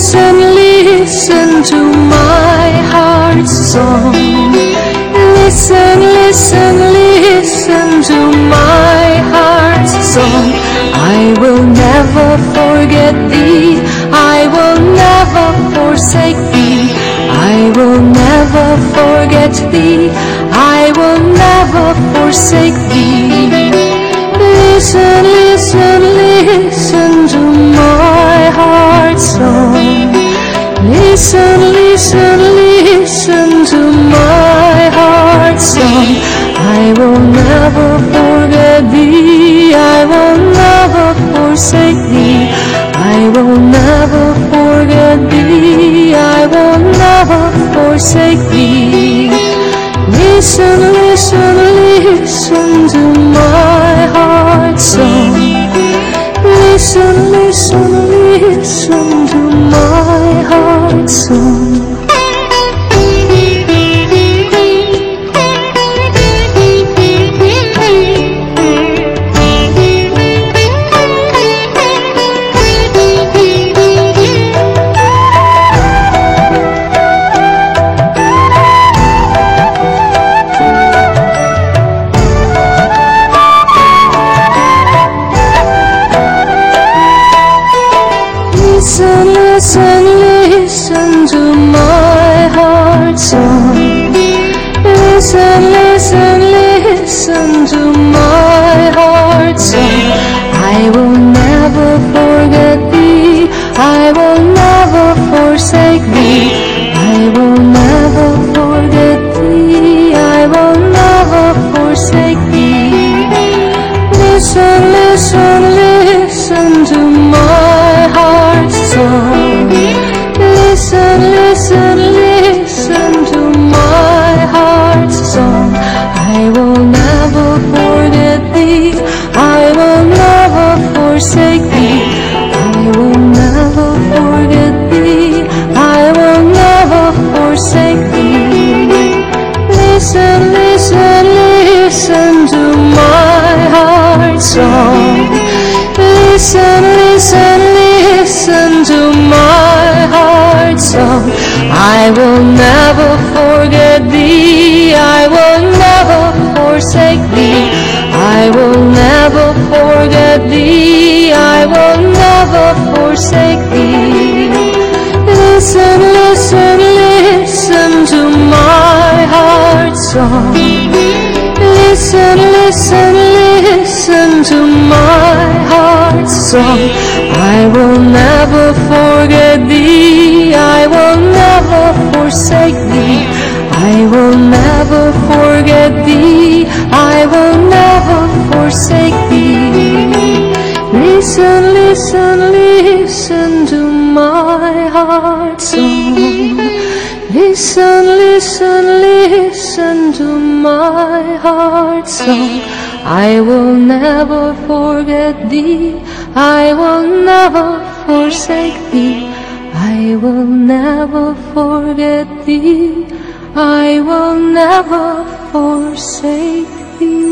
listen listen to my heart's song. Listen, listen, listen to my heart's song. I will never forget thee. I will never forsake thee. I will never forget thee. I will never forsake thee. Listen, listen, Listen, listen, listen to my heart's song. I will never forget thee. I will never forsake thee. I will never forget thee. I will never forsake thee. Listen, Listen, listen, listen to my heart song. Listen, listen, listen to my song. Listen, listen, listen to my heart's song. I will never forget thee. I will never forsake thee. I will never forget thee. I will never forsake thee. Listen, listen, listen to my heart's song. Song. I will never forget thee. I will never forsake thee. I will never forget thee. I will never forsake thee. Listen, listen, listen to my heart song. Listen, listen, listen to my heart song. I will never forget thee. I will never forsake thee. I will never forget thee. I will never forsake thee.